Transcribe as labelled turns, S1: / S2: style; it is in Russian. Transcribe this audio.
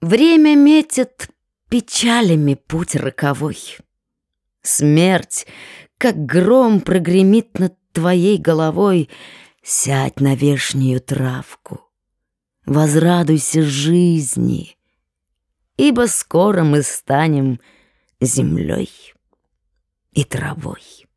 S1: Время метит печалями путь роковой. Смерть, как гром, прогремит над твоей головой. Сядь на вешнюю травку, возрадуйся жизни, Ибо скоро мы станем землей и травой.